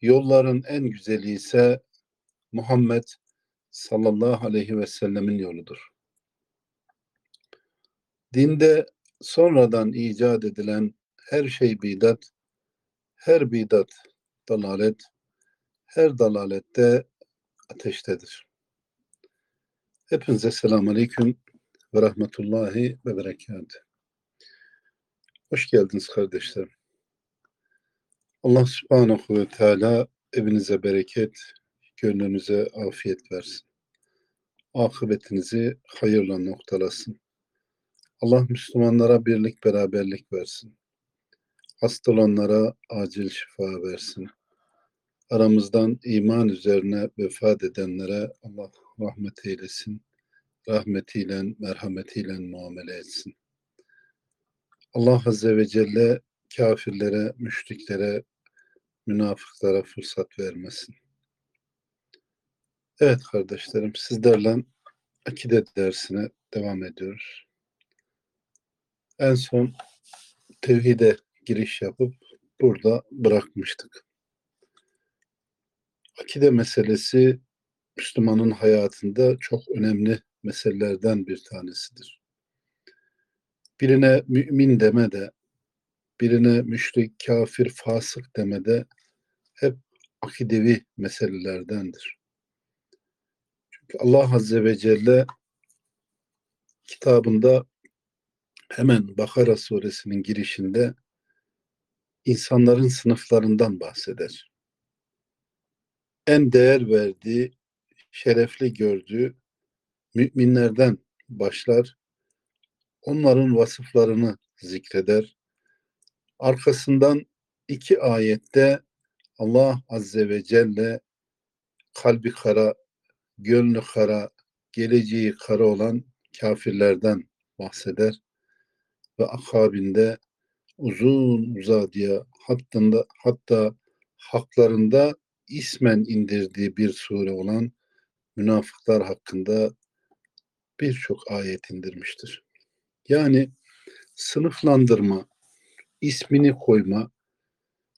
Yolların en güzeli ise Muhammed sallallahu aleyhi ve sellemin yoludur. Dinde sonradan icat edilen her şey bidat, her bidat dalalet, her dalalette ateştedir. Hepinize selamun aleyküm ve rahmetullahi ve berekatuhu. Hoş geldiniz kardeşlerim. Allah subhanahu ve teala evinize bereket, gönlünüze afiyet versin. Akıbetinizi hayırla noktalasın. Allah Müslümanlara birlik beraberlik versin. Hasta olanlara acil şifa versin. Aramızdan iman üzerine vefat edenlere Allah rahmet eylesin. Rahmetiyle, merhametiyle muamele etsin. Allah Azze ve Celle kafirlere, müşriklere, münafıklara fırsat vermesin. Evet kardeşlerim sizlerle akide dersine devam ediyoruz. En son tevhide giriş yapıp burada bırakmıştık. Akide meselesi Müslümanın hayatında çok önemli meselelerden bir tanesidir. Birine mümin deme de birine müşrik, kafir, fasık demede hep akidevi meselelerdendir. Çünkü Allah Azze ve Celle kitabında hemen Bakara suresinin girişinde insanların sınıflarından bahseder. En değer verdiği, şerefli gördüğü müminlerden başlar. Onların vasıflarını zikreder Arkasından iki ayette Allah Azze ve Celle kalbi kara, gönlü kara, geleceği kara olan kafirlerden bahseder ve akabinde uzun uzadıya hattında hatta haklarında ismen indirdiği bir sure olan münafıklar hakkında birçok ayet indirmiştir. Yani sınıflandırma, ismini koyma,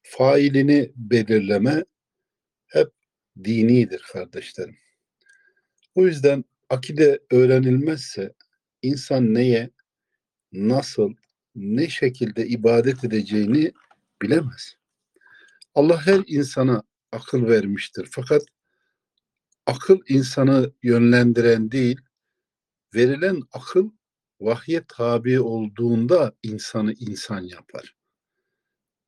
failini belirleme hep dinidir kardeşlerim. O yüzden akide öğrenilmezse insan neye, nasıl, ne şekilde ibadet edeceğini bilemez. Allah her insana akıl vermiştir. Fakat akıl insanı yönlendiren değil, verilen akıl vahye tabi olduğunda insanı insan yapar.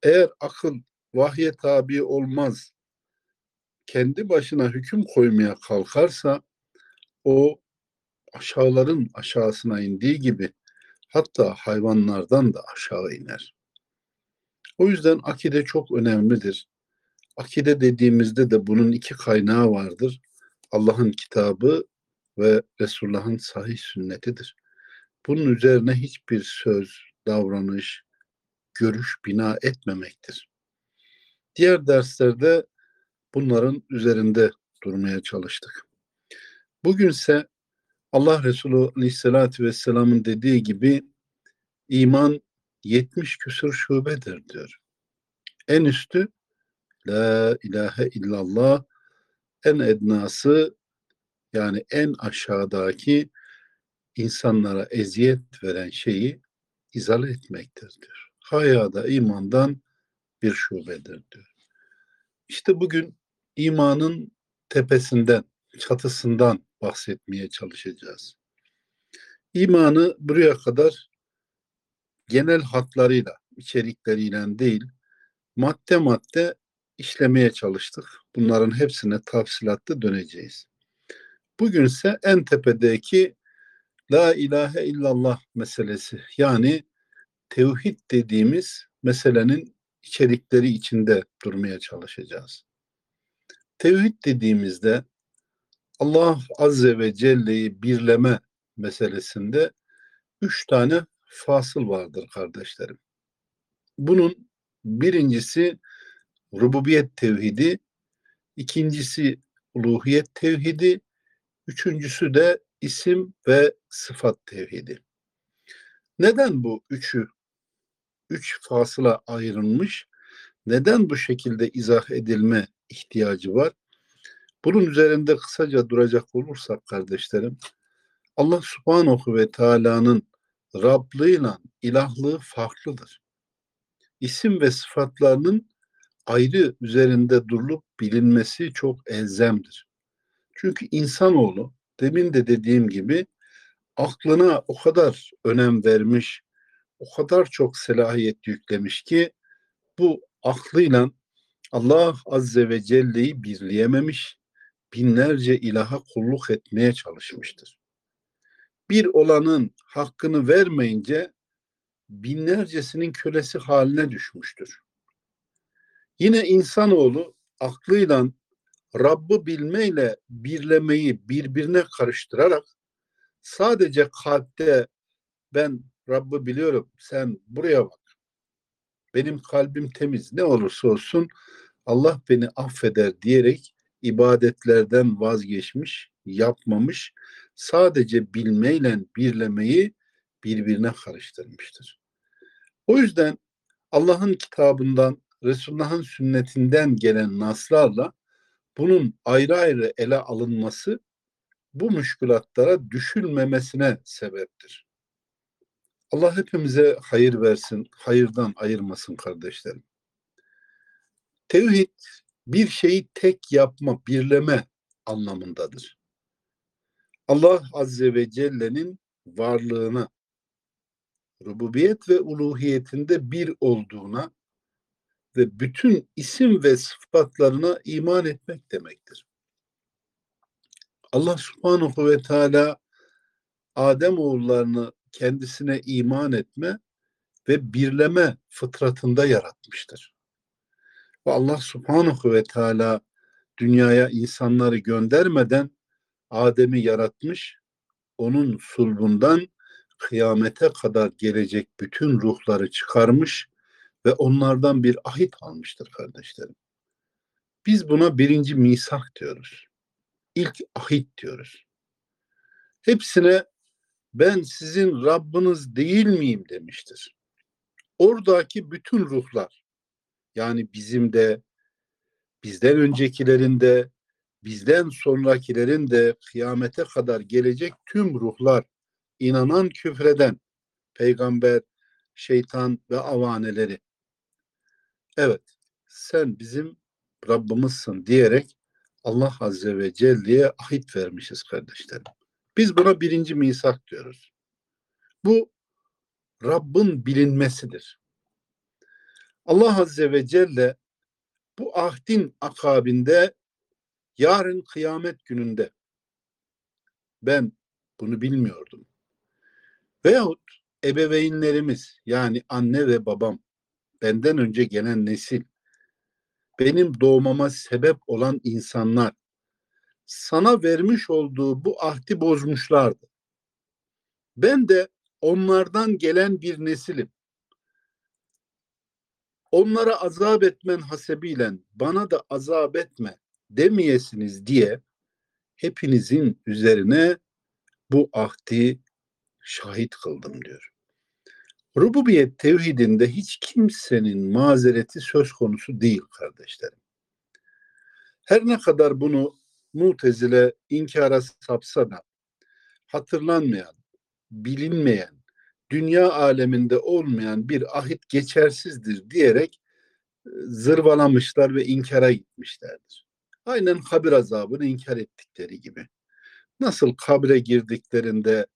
Eğer akıl vahye tabi olmaz, kendi başına hüküm koymaya kalkarsa o aşağıların aşağısına indiği gibi hatta hayvanlardan da aşağı iner. O yüzden akide çok önemlidir. Akide dediğimizde de bunun iki kaynağı vardır. Allah'ın kitabı ve Resulullah'ın sahih sünnetidir. Bunun üzerine hiçbir söz, davranış, görüş bina etmemektir. Diğer derslerde bunların üzerinde durmaya çalıştık. Bugünse Allah Resulü Aleyhisselatü Vesselam'ın dediği gibi iman 70 küsur şubedir diyor. En üstü La ilahe illallah en ednası yani en aşağıdaki insanlara eziyet veren şeyi izale etmektir diyor. Haya da imandan bir şubedir diyor. İşte bugün imanın tepesinden, çatısından bahsetmeye çalışacağız. İmanı buraya kadar genel hatlarıyla, içerikleriyle değil, madde madde işlemeye çalıştık. Bunların hepsine tafsilatlı döneceğiz. Bugünse en tepedeki La ilahe illallah meselesi yani tevhid dediğimiz meselenin içerikleri içinde durmaya çalışacağız. Tevhid dediğimizde Allah Azze ve Celle'yi birleme meselesinde üç tane fasıl vardır kardeşlerim. Bunun birincisi rububiyet tevhidi, ikincisi uluhiyet tevhidi, üçüncüsü de isim ve sıfat tevhidi. Neden bu üçü, üç fasıla ayrılmış? Neden bu şekilde izah edilme ihtiyacı var? Bunun üzerinde kısaca duracak olursak kardeşlerim, Allah subhanahu ve teala'nın Rablığıyla ilahlığı farklıdır. İsim ve sıfatlarının ayrı üzerinde durulup bilinmesi çok elzemdir. Çünkü insanoğlu demin de dediğim gibi aklına o kadar önem vermiş, o kadar çok selahiyet yüklemiş ki bu aklıyla Allah Azze ve Celle'yi birleyememiş, binlerce ilaha kulluk etmeye çalışmıştır. Bir olanın hakkını vermeyince binlercesinin kölesi haline düşmüştür. Yine insanoğlu aklıyla Rabb'ı bilmeyle birlemeyi birbirine karıştırarak sadece kalpte ben Rabb'ı biliyorum sen buraya bak. Benim kalbim temiz ne olursa olsun Allah beni affeder diyerek ibadetlerden vazgeçmiş, yapmamış, sadece bilmeyle birlemeyi birbirine karıştırmıştır. O yüzden Allah'ın kitabından, Resulullah'ın sünnetinden gelen naslarla bunun ayrı ayrı ele alınması bu müşkülatlara düşülmemesine sebeptir. Allah hepimize hayır versin, hayırdan ayırmasın kardeşlerim. Tevhid bir şeyi tek yapma, birleme anlamındadır. Allah Azze ve Celle'nin varlığına, rububiyet ve uluhiyetinde bir olduğuna ve bütün isim ve sıfatlarına iman etmek demektir. Allah subhanahu ve teala Adem oğullarını kendisine iman etme ve birleme fıtratında yaratmıştır. Ve Allah subhanahu ve teala dünyaya insanları göndermeden Adem'i yaratmış, onun sulbundan kıyamete kadar gelecek bütün ruhları çıkarmış ve onlardan bir ahit almıştır kardeşlerim. Biz buna birinci misak diyoruz. İlk ahit diyoruz. Hepsine ben sizin Rabbiniz değil miyim demiştir. Oradaki bütün ruhlar yani bizim de bizden öncekilerin de bizden sonrakilerin de kıyamete kadar gelecek tüm ruhlar inanan küfreden peygamber, şeytan ve avaneleri evet sen bizim Rabbimizsin diyerek Allah Azze ve Celle'ye ahit vermişiz kardeşlerim. Biz buna birinci misak diyoruz. Bu Rabbin bilinmesidir. Allah Azze ve Celle bu ahdin akabinde yarın kıyamet gününde ben bunu bilmiyordum. Veyahut ebeveynlerimiz yani anne ve babam benden önce gelen nesil benim doğmama sebep olan insanlar sana vermiş olduğu bu ahdi bozmuşlardı. Ben de onlardan gelen bir nesilim. Onlara azap etmen hasebiyle bana da azap etme demeyesiniz diye hepinizin üzerine bu ahdi şahit kıldım diyor. Rububiyet tevhidinde hiç kimsenin mazereti söz konusu değil kardeşlerim. Her ne kadar bunu mutezile inkara sapsa da hatırlanmayan, bilinmeyen, dünya aleminde olmayan bir ahit geçersizdir diyerek e, zırvalamışlar ve inkara gitmişlerdir. Aynen kabir azabını inkar ettikleri gibi. Nasıl kabre girdiklerinde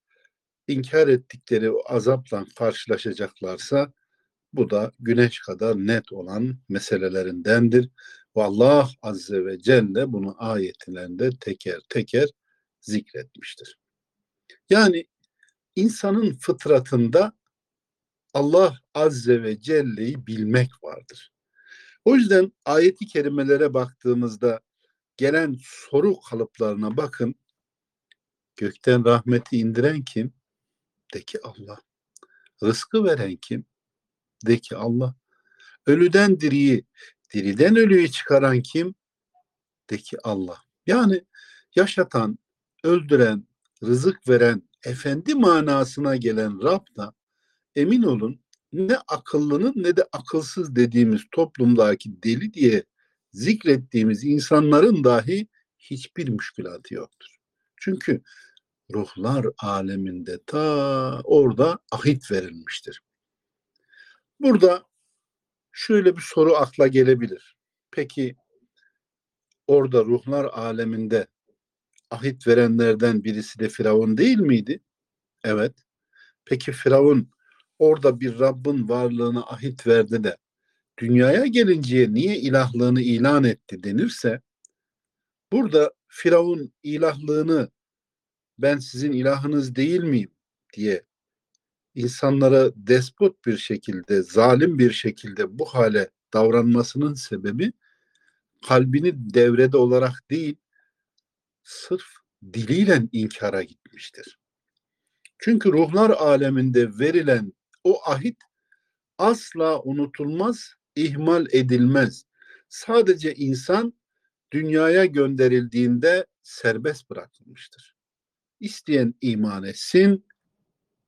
inkar ettikleri azapla karşılaşacaklarsa bu da güneş kadar net olan meselelerindendir. Ve Allah Azze ve Celle bunu ayetlerinde teker teker zikretmiştir. Yani insanın fıtratında Allah Azze ve Celle'yi bilmek vardır. O yüzden ayeti kerimelere baktığımızda gelen soru kalıplarına bakın. Gökten rahmeti indiren kim? De ki Allah. Rızkı veren kim? De ki Allah. Ölüden diriyi, diriden ölüyü çıkaran kim? De ki Allah. Yani yaşatan, öldüren, rızık veren, efendi manasına gelen Rab da emin olun ne akıllının ne de akılsız dediğimiz toplumdaki deli diye zikrettiğimiz insanların dahi hiçbir müşkülatı yoktur. Çünkü ruhlar aleminde ta orada ahit verilmiştir. Burada şöyle bir soru akla gelebilir. Peki orada ruhlar aleminde ahit verenlerden birisi de Firavun değil miydi? Evet. Peki Firavun orada bir Rabbin varlığını ahit verdi de dünyaya gelinceye niye ilahlığını ilan etti denirse burada Firavun ilahlığını ben sizin ilahınız değil miyim diye insanlara despot bir şekilde, zalim bir şekilde bu hale davranmasının sebebi kalbini devrede olarak değil, sırf diliyle inkara gitmiştir. Çünkü ruhlar aleminde verilen o ahit asla unutulmaz, ihmal edilmez. Sadece insan dünyaya gönderildiğinde serbest bırakılmıştır. İsteyen iman etsin,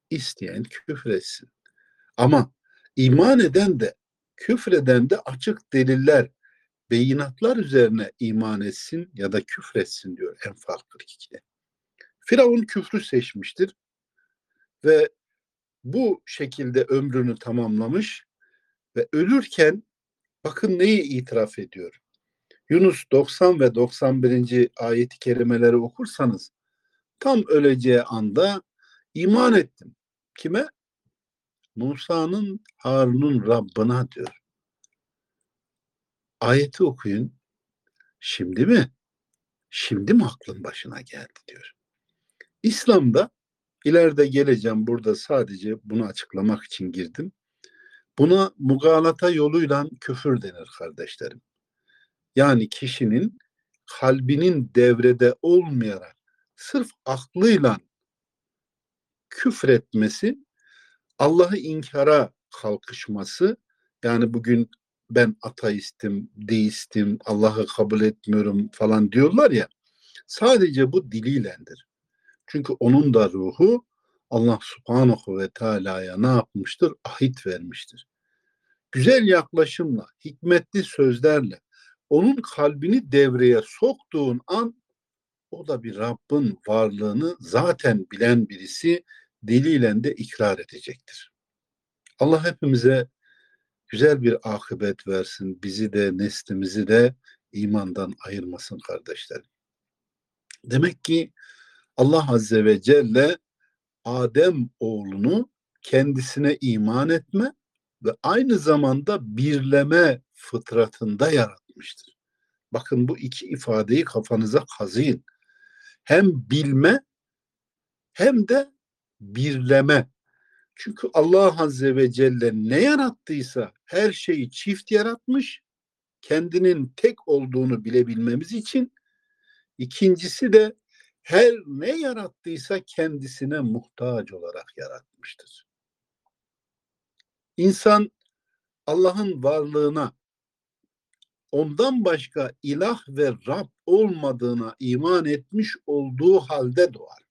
isteyen küfretsin. Ama iman eden de küfreden de açık deliller, beyinatlar üzerine iman etsin ya da küfretsin diyor Enfal 42'de. Firavun küfrü seçmiştir ve bu şekilde ömrünü tamamlamış ve ölürken bakın neyi itiraf ediyor. Yunus 90 ve 91. ayeti kerimeleri okursanız tam öleceği anda iman ettim. Kime? Musa'nın Harun'un Rabbına diyor. Ayeti okuyun. Şimdi mi? Şimdi mi aklın başına geldi diyor. İslam'da ileride geleceğim burada sadece bunu açıklamak için girdim. Buna mugalata yoluyla küfür denir kardeşlerim. Yani kişinin kalbinin devrede olmayarak sırf aklıyla küfretmesi, Allah'ı inkara kalkışması, yani bugün ben ateistim, deistim, Allah'ı kabul etmiyorum falan diyorlar ya, sadece bu diliylendir. Çünkü onun da ruhu Allah subhanahu ve teala'ya ne yapmıştır? Ahit vermiştir. Güzel yaklaşımla, hikmetli sözlerle onun kalbini devreye soktuğun an o da bir Rabbin varlığını zaten bilen birisi diliyle de ikrar edecektir. Allah hepimize güzel bir akıbet versin. Bizi de neslimizi de imandan ayırmasın kardeşlerim. Demek ki Allah Azze ve Celle Adem oğlunu kendisine iman etme ve aynı zamanda birleme fıtratında yaratmıştır. Bakın bu iki ifadeyi kafanıza kazıyın. Hem bilme hem de birleme. Çünkü Allah Azze ve Celle ne yarattıysa her şeyi çift yaratmış. Kendinin tek olduğunu bilebilmemiz için. İkincisi de her ne yarattıysa kendisine muhtaç olarak yaratmıştır. İnsan Allah'ın varlığına ondan başka ilah ve Rab olmadığına iman etmiş olduğu halde doğar.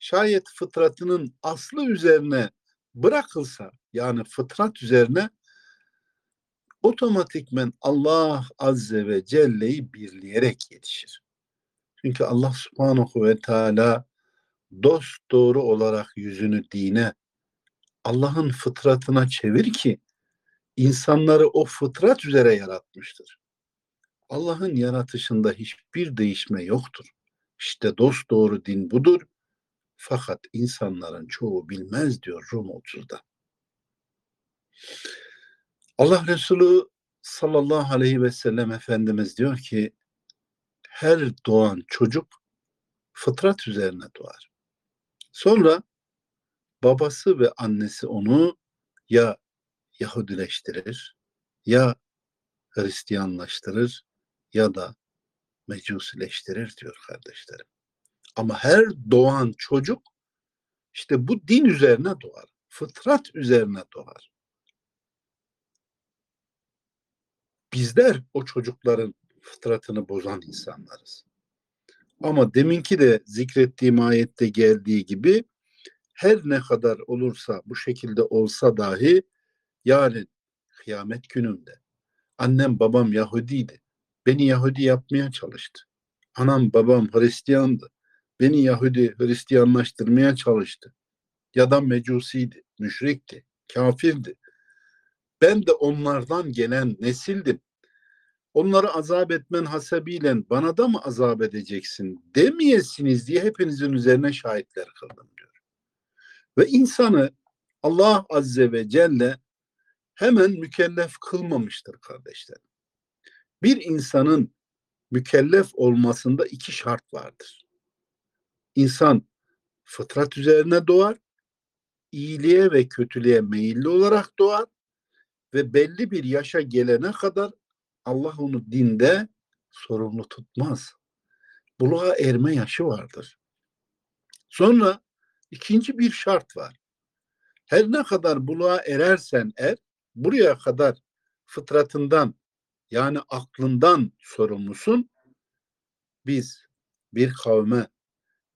Şayet fıtratının aslı üzerine bırakılsa yani fıtrat üzerine otomatikmen Allah Azze ve Celle'yi birleyerek yetişir. Çünkü Allah subhanahu ve teala dost doğru olarak yüzünü dine, Allah'ın fıtratına çevir ki insanları o fıtrat üzere yaratmıştır. Allah'ın yaratışında hiçbir değişme yoktur. İşte dost doğru din budur. Fakat insanların çoğu bilmez diyor Rum 30'da. Allah Resulü sallallahu aleyhi ve sellem Efendimiz diyor ki her doğan çocuk fıtrat üzerine doğar. Sonra babası ve annesi onu ya Yahudileştirir ya Hristiyanlaştırır ya da mecusileştirir diyor kardeşlerim. Ama her doğan çocuk işte bu din üzerine doğar. Fıtrat üzerine doğar. Bizler o çocukların fıtratını bozan insanlarız. Ama deminki de zikrettiğim ayette geldiği gibi her ne kadar olursa bu şekilde olsa dahi yarın kıyamet gününde annem babam Yahudiydi. Beni Yahudi yapmaya çalıştı. Anam babam Hristiyandı. Beni Yahudi Hristiyanlaştırmaya çalıştı. Ya da mecusiydi, müşrikti, kafirdi. Ben de onlardan gelen nesildim. Onları azap etmen hasebiyle bana da mı azap edeceksin demeyesiniz diye hepinizin üzerine şahitler kıldım diyor. Ve insanı Allah Azze ve Celle hemen mükellef kılmamıştır kardeşlerim. Bir insanın mükellef olmasında iki şart vardır. İnsan fıtrat üzerine doğar, iyiliğe ve kötülüğe meyilli olarak doğar ve belli bir yaşa gelene kadar Allah onu dinde sorumlu tutmaz. Buluğa erme yaşı vardır. Sonra ikinci bir şart var. Her ne kadar buluğa erersen er, buraya kadar fıtratından yani aklından sorumlusun. Biz bir kavme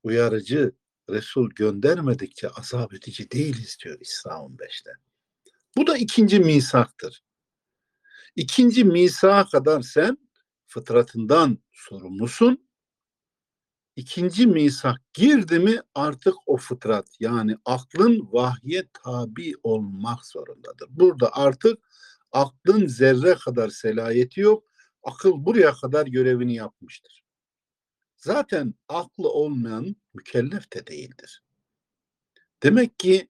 uyarıcı Resul göndermedikçe azap edici değiliz diyor İsra 15'te. Bu da ikinci misaktır. İkinci misağa kadar sen fıtratından sorumlusun. İkinci misak girdi mi artık o fıtrat yani aklın vahye tabi olmak zorundadır. Burada artık aklın zerre kadar selayeti yok. Akıl buraya kadar görevini yapmıştır. Zaten aklı olmayan mükellef de değildir. Demek ki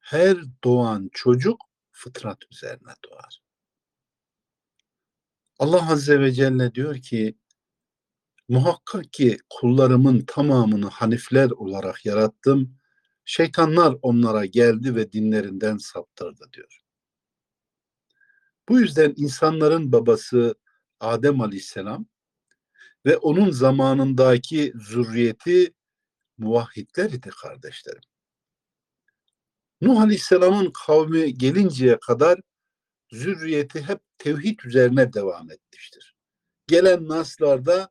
her doğan çocuk fıtrat üzerine doğar. Allah Azze ve Celle diyor ki muhakkak ki kullarımın tamamını hanifler olarak yarattım. Şeytanlar onlara geldi ve dinlerinden saptırdı diyor. Bu yüzden insanların babası Adem Aleyhisselam ve onun zamanındaki zürriyeti muvahhidler idi kardeşlerim. Nuh Aleyhisselam'ın kavmi gelinceye kadar zürriyeti hep tevhid üzerine devam etmiştir. Gelen naslarda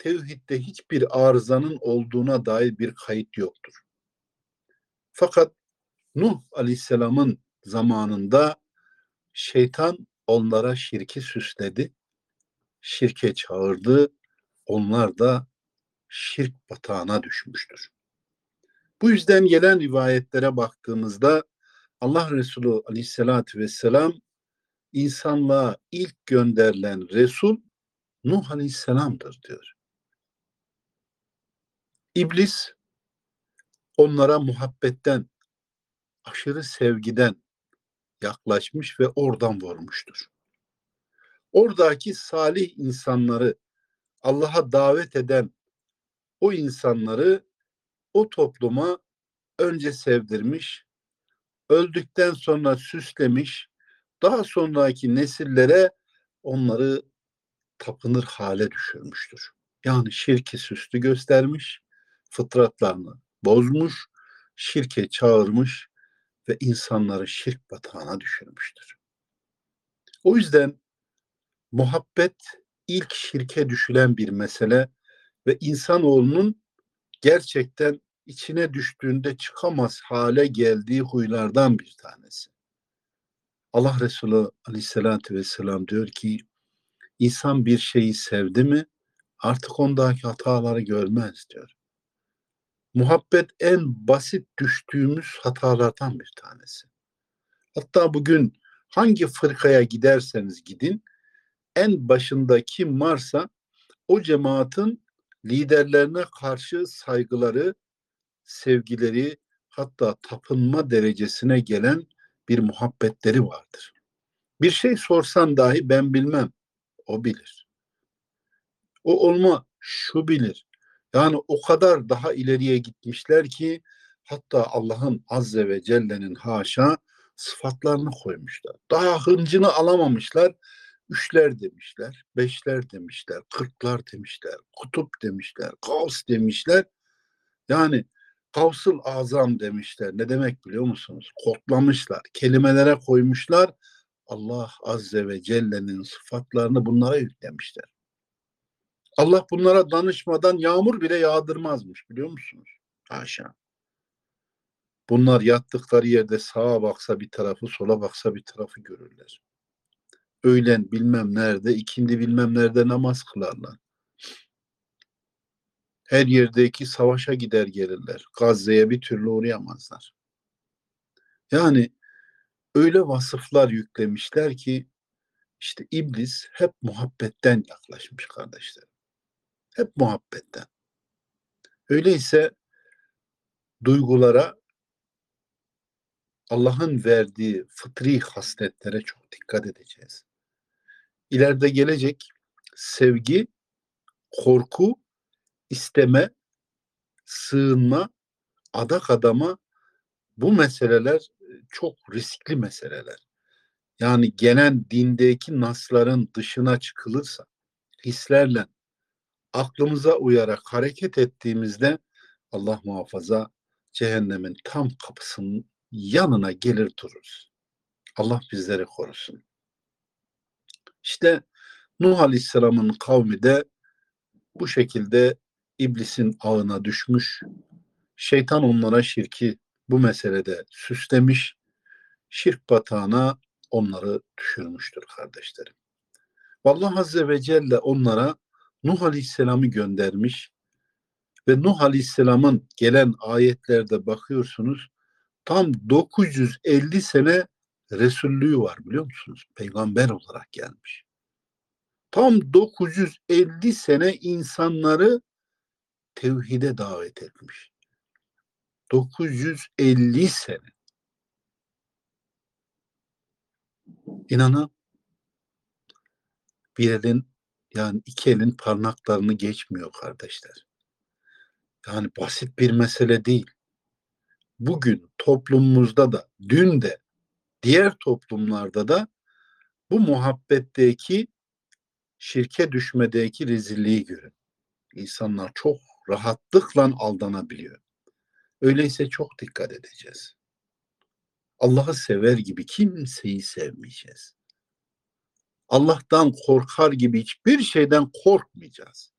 tevhidde hiçbir arızanın olduğuna dair bir kayıt yoktur. Fakat Nuh Aleyhisselam'ın zamanında şeytan onlara şirki süsledi, şirke çağırdı, onlar da şirk batağına düşmüştür. Bu yüzden gelen rivayetlere baktığımızda Allah Resulü Aleyhisselatü Vesselam insanlığa ilk gönderilen Resul Nuh Aleyhisselam'dır diyor. İblis onlara muhabbetten, aşırı sevgiden yaklaşmış ve oradan vurmuştur. Oradaki salih insanları Allah'a davet eden o insanları o topluma önce sevdirmiş, öldükten sonra süslemiş, daha sonraki nesillere onları tapınır hale düşürmüştür. Yani şirki süslü göstermiş, fıtratlarını bozmuş, şirke çağırmış ve insanları şirk batağına düşürmüştür. O yüzden muhabbet ilk şirke düşülen bir mesele ve insanoğlunun gerçekten içine düştüğünde çıkamaz hale geldiği huylardan bir tanesi. Allah Resulü aleyhissalatü vesselam diyor ki insan bir şeyi sevdi mi artık ondaki hataları görmez diyor. Muhabbet en basit düştüğümüz hatalardan bir tanesi. Hatta bugün hangi fırkaya giderseniz gidin en başında kim varsa o cemaatin liderlerine karşı saygıları, sevgileri hatta tapınma derecesine gelen bir muhabbetleri vardır. Bir şey sorsan dahi ben bilmem. O bilir. O olma şu bilir. Yani o kadar daha ileriye gitmişler ki hatta Allah'ın Azze ve Celle'nin haşa sıfatlarını koymuşlar. Daha hıncını alamamışlar. Üçler demişler, beşler demişler, kırklar demişler, kutup demişler, kaos demişler. Yani kavsıl azam demişler. Ne demek biliyor musunuz? Kodlamışlar, kelimelere koymuşlar. Allah Azze ve Celle'nin sıfatlarını bunlara yüklemişler. Allah bunlara danışmadan yağmur bile yağdırmazmış biliyor musunuz? Haşa. Bunlar yattıkları yerde sağa baksa bir tarafı, sola baksa bir tarafı görürler. Öğlen bilmem nerede, ikindi bilmem nerede namaz kılarlar. Her yerdeki savaşa gider gelirler. Gazze'ye bir türlü uğrayamazlar. Yani öyle vasıflar yüklemişler ki işte iblis hep muhabbetten yaklaşmış kardeşler. Hep muhabbetten. Öyleyse duygulara Allah'ın verdiği fıtri hasletlere çok dikkat edeceğiz. İleride gelecek sevgi, korku, isteme, sığınma, adak adama bu meseleler çok riskli meseleler. Yani gelen dindeki nasların dışına çıkılırsa, hislerle aklımıza uyarak hareket ettiğimizde Allah muhafaza cehennemin tam kapısının yanına gelir dururuz. Allah bizleri korusun. İşte Nuh Aleyhisselam'ın kavmi de bu şekilde iblisin ağına düşmüş. Şeytan onlara şirki bu meselede süslemiş. Şirk batağına onları düşürmüştür kardeşlerim. Allah Azze ve Celle onlara Nuh Aleyhisselam'ı göndermiş ve Nuh Aleyhisselam'ın gelen ayetlerde bakıyorsunuz tam 950 sene Resullüğü var biliyor musunuz? Peygamber olarak gelmiş. Tam 950 sene insanları tevhide davet etmiş. 950 sene. İnanın bir elin yani iki elin parmaklarını geçmiyor kardeşler. Yani basit bir mesele değil. Bugün toplumumuzda da dün de diğer toplumlarda da bu muhabbetteki şirke düşmedeki rezilliği görün. İnsanlar çok rahatlıkla aldanabiliyor. Öyleyse çok dikkat edeceğiz. Allah'ı sever gibi kimseyi sevmeyeceğiz. Allah'tan korkar gibi hiçbir şeyden korkmayacağız.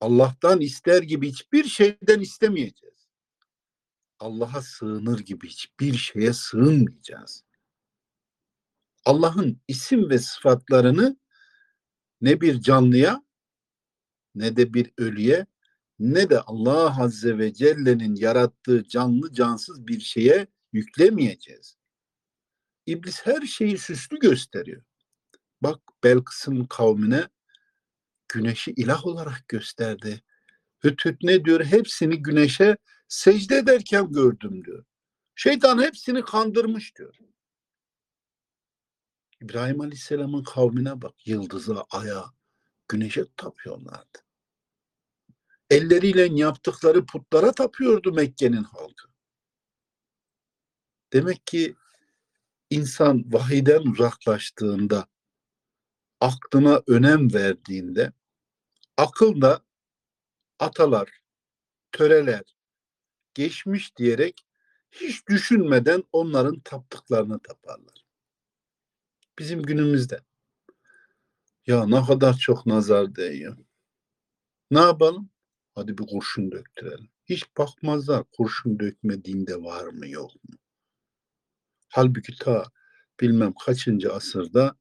Allah'tan ister gibi hiçbir şeyden istemeyeceğiz. Allah'a sığınır gibi hiçbir şeye sığınmayacağız. Allah'ın isim ve sıfatlarını ne bir canlıya ne de bir ölüye ne de Allah Azze ve Celle'nin yarattığı canlı cansız bir şeye yüklemeyeceğiz. İblis her şeyi süslü gösteriyor. Belkıs'ın kavmine güneşi ilah olarak gösterdi. Hütüt ne diyor? Hepsini güneşe secde ederken gördüm diyor. Şeytan hepsini kandırmış diyor. İbrahim Aleyhisselam'ın kavmine bak. Yıldıza, aya, güneşe tapıyorlardı. Elleriyle yaptıkları putlara tapıyordu Mekke'nin halkı. Demek ki insan vahiden uzaklaştığında, aklına önem verdiğinde, akılda atalar, töreler, geçmiş diyerek hiç düşünmeden onların taptıklarını taparlar. Bizim günümüzde ya ne kadar çok nazar değiyor. Ne yapalım? Hadi bir kurşun döktürelim. Hiç bakmazlar kurşun dökme dinde var mı yok mu? Halbuki ta bilmem kaçıncı asırda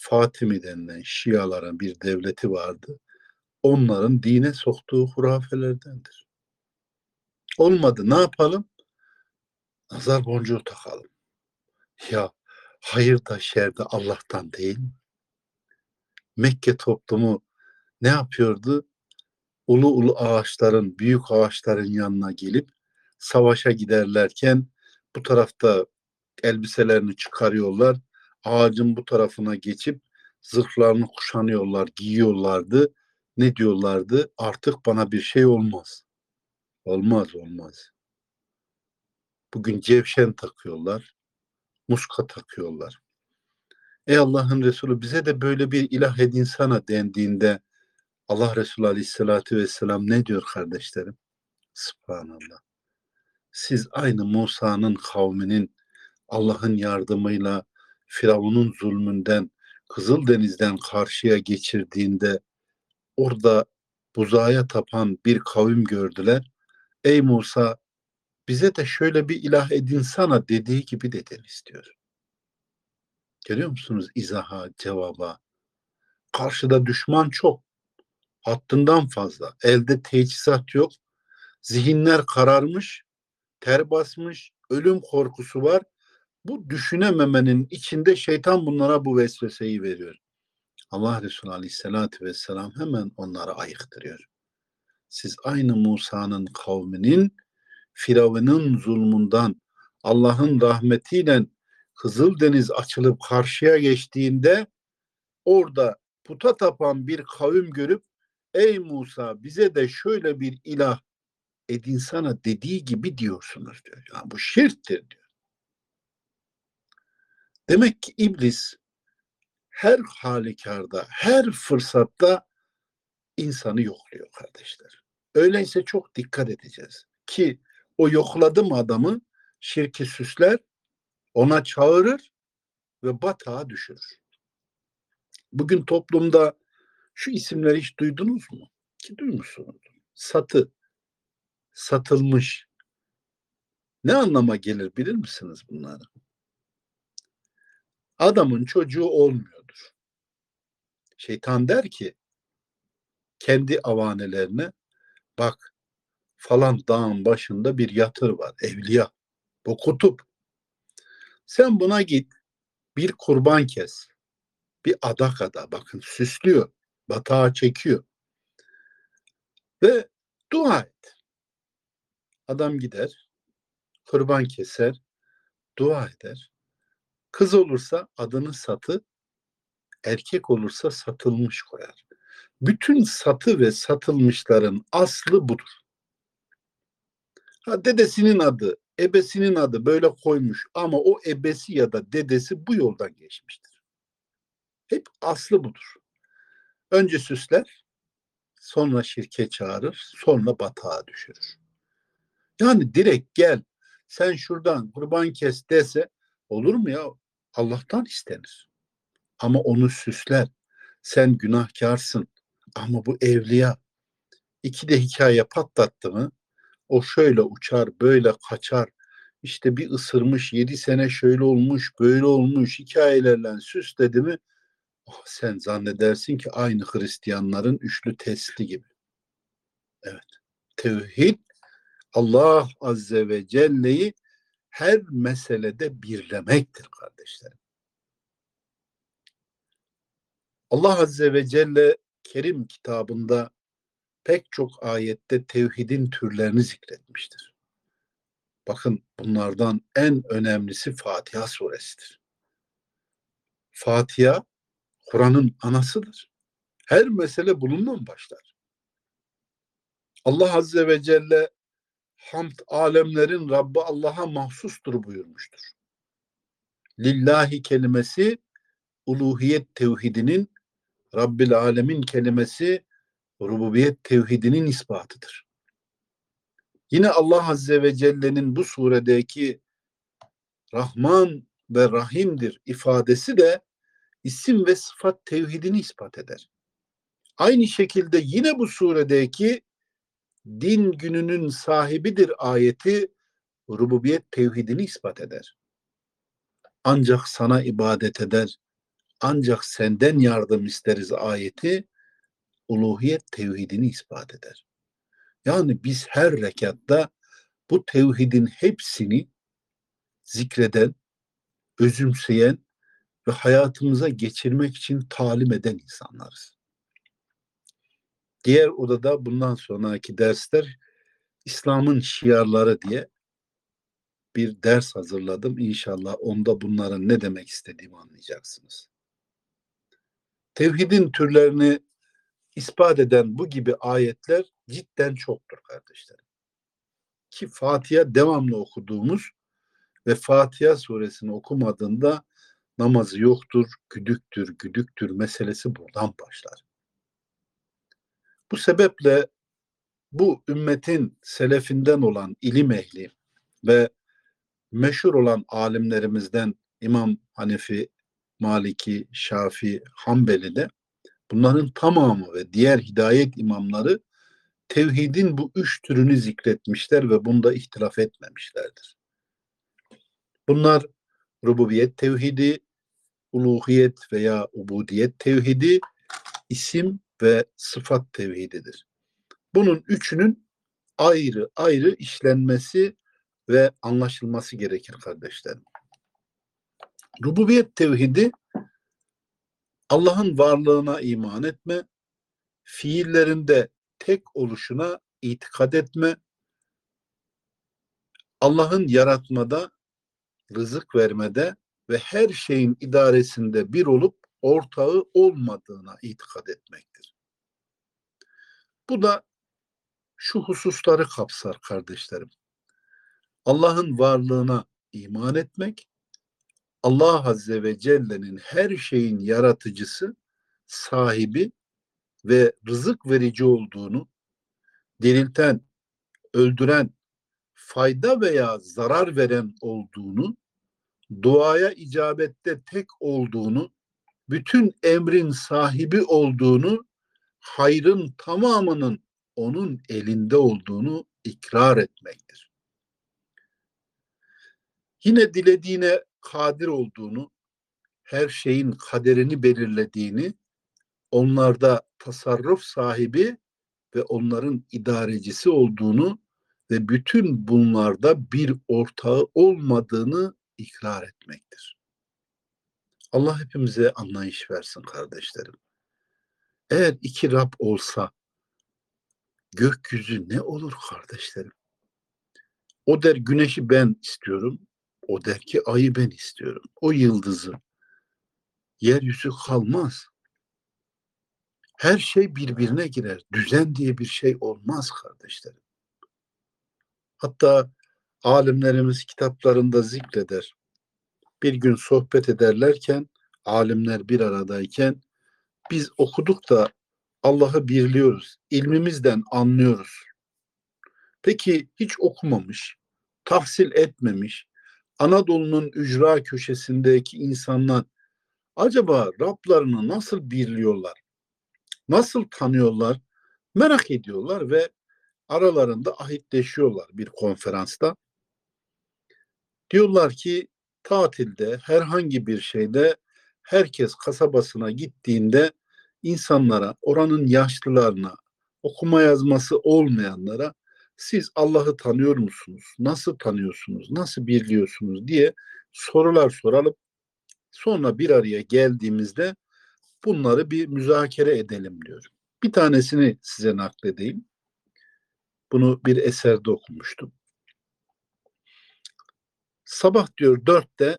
Fatimi denilen Şiaların bir devleti vardı. Onların dine soktuğu hurafelerdendir. Olmadı ne yapalım? Nazar boncuğu takalım. Ya hayır da şer de Allah'tan değil mi? Mekke toplumu ne yapıyordu? Ulu ulu ağaçların, büyük ağaçların yanına gelip savaşa giderlerken bu tarafta elbiselerini çıkarıyorlar. Ağacın bu tarafına geçip zırhlarını kuşanıyorlar, giyiyorlardı. Ne diyorlardı? Artık bana bir şey olmaz. Olmaz, olmaz. Bugün cevşen takıyorlar, muska takıyorlar. Ey Allah'ın Resulü bize de böyle bir ilah edinsana dendiğinde Allah Resulü Aleyhisselatü Vesselam ne diyor kardeşlerim? Subhanallah. Siz aynı Musa'nın kavminin Allah'ın yardımıyla Firavun'un zulmünden Kızıldeniz'den karşıya geçirdiğinde orada buzaya tapan bir kavim gördüler. Ey Musa bize de şöyle bir ilah edinsana dediği gibi dedin istiyor. Görüyor musunuz izaha, cevaba? Karşıda düşman çok. Hattından fazla. Elde teçhizat yok. Zihinler kararmış, ter basmış, ölüm korkusu var. Bu düşünememenin içinde şeytan bunlara bu vesveseyi veriyor. Allah Resulü Aleyhisselatü Vesselam hemen onları ayıktırıyor. Siz aynı Musa'nın kavminin Firavun'un zulmundan Allah'ın rahmetiyle Kızıldeniz açılıp karşıya geçtiğinde orada puta tapan bir kavim görüp ey Musa bize de şöyle bir ilah edinsana dediği gibi diyorsunuz diyor. Yani bu şirktir diyor. Demek ki iblis her halükarda, her fırsatta insanı yokluyor kardeşler. Öyleyse çok dikkat edeceğiz. Ki o yokladı mı adamı şirki süsler, ona çağırır ve batağa düşürür. Bugün toplumda şu isimleri hiç duydunuz mu? Ki duymuşsunuz. Satı, satılmış. Ne anlama gelir bilir misiniz bunları? Adamın çocuğu olmuyordur. Şeytan der ki kendi avanelerine bak falan dağın başında bir yatır var. Evliya. Bu kutup. Sen buna git. Bir kurban kes. Bir adak ada. Bakın süslüyor. Batağa çekiyor. Ve dua et. Adam gider. Kurban keser. Dua eder. Kız olursa adını satı, erkek olursa satılmış koyar. Bütün satı ve satılmışların aslı budur. Ha, dedesinin adı, ebesinin adı böyle koymuş ama o ebesi ya da dedesi bu yoldan geçmiştir. Hep aslı budur. Önce süsler, sonra şirke çağırır, sonra batağa düşürür. Yani direkt gel, sen şuradan kurban kes dese olur mu ya? Allah'tan istenir. Ama onu süsler. Sen günahkarsın ama bu evliya. İki de hikaye patlattı mı o şöyle uçar, böyle kaçar. İşte bir ısırmış, yedi sene şöyle olmuş, böyle olmuş hikayelerle süsledi mi oh, sen zannedersin ki aynı Hristiyanların üçlü testi gibi. Evet. Tevhid Allah Azze ve Celle'yi her meselede birlemektir kardeşlerim. Allah Azze ve Celle Kerim kitabında pek çok ayette tevhidin türlerini zikretmiştir. Bakın bunlardan en önemlisi Fatiha suresidir. Fatiha Kur'an'ın anasıdır. Her mesele bununla başlar. Allah Azze ve Celle hamd alemlerin Rabbi Allah'a mahsustur buyurmuştur. Lillahi kelimesi uluhiyet tevhidinin Rabbil alemin kelimesi rububiyet tevhidinin ispatıdır. Yine Allah Azze ve Celle'nin bu suredeki Rahman ve Rahim'dir ifadesi de isim ve sıfat tevhidini ispat eder. Aynı şekilde yine bu suredeki din gününün sahibidir ayeti rububiyet tevhidini ispat eder. Ancak sana ibadet eder, ancak senden yardım isteriz ayeti uluhiyet tevhidini ispat eder. Yani biz her rekatta bu tevhidin hepsini zikreden, özümseyen ve hayatımıza geçirmek için talim eden insanlarız. Diğer odada bundan sonraki dersler İslam'ın şiarları diye bir ders hazırladım. İnşallah onda bunların ne demek istediğimi anlayacaksınız. Tevhidin türlerini ispat eden bu gibi ayetler cidden çoktur kardeşlerim. Ki Fatiha devamlı okuduğumuz ve Fatiha suresini okumadığında namazı yoktur, güdüktür, güdüktür meselesi buradan başlar. Bu sebeple bu ümmetin selefinden olan ilim ehli ve meşhur olan alimlerimizden İmam Hanefi, Maliki, Şafi, Hanbeli de bunların tamamı ve diğer hidayet imamları tevhidin bu üç türünü zikretmişler ve bunda ihtilaf etmemişlerdir. Bunlar rububiyet tevhidi, uluhiyet veya ubudiyet tevhidi, isim ve sıfat tevhididir. Bunun üçünün ayrı ayrı işlenmesi ve anlaşılması gerekir kardeşlerim. Rububiyet tevhidi Allah'ın varlığına iman etme, fiillerinde tek oluşuna itikad etme, Allah'ın yaratmada, rızık vermede ve her şeyin idaresinde bir olup ortağı olmadığına itikad etmektir. Bu da şu hususları kapsar kardeşlerim. Allah'ın varlığına iman etmek, Allah Azze ve Celle'nin her şeyin yaratıcısı, sahibi ve rızık verici olduğunu, dirilten, öldüren, fayda veya zarar veren olduğunu, duaya icabette tek olduğunu, bütün emrin sahibi olduğunu, hayrın tamamının onun elinde olduğunu ikrar etmektir. Yine dilediğine kadir olduğunu, her şeyin kaderini belirlediğini, onlarda tasarruf sahibi ve onların idarecisi olduğunu ve bütün bunlarda bir ortağı olmadığını ikrar etmektir. Allah hepimize anlayış versin kardeşlerim. Eğer iki Rab olsa gökyüzü ne olur kardeşlerim? O der güneşi ben istiyorum, o der ki ayı ben istiyorum. O yıldızı. Yeryüzü kalmaz. Her şey birbirine girer. Düzen diye bir şey olmaz kardeşlerim. Hatta alimlerimiz kitaplarında zikreder. Bir gün sohbet ederlerken, alimler bir aradayken biz okuduk da Allah'ı birliyoruz. İlmimizden anlıyoruz. Peki hiç okumamış, tahsil etmemiş, Anadolu'nun ücra köşesindeki insanlar acaba Rablarını nasıl birliyorlar? Nasıl tanıyorlar? Merak ediyorlar ve aralarında ahitleşiyorlar bir konferansta. Diyorlar ki tatilde herhangi bir şeyde herkes kasabasına gittiğinde insanlara, oranın yaşlılarına, okuma yazması olmayanlara siz Allah'ı tanıyor musunuz? Nasıl tanıyorsunuz? Nasıl birliyorsunuz diye sorular soralım. Sonra bir araya geldiğimizde bunları bir müzakere edelim diyor. Bir tanesini size nakledeyim. Bunu bir eserde okumuştum. Sabah diyor dörtte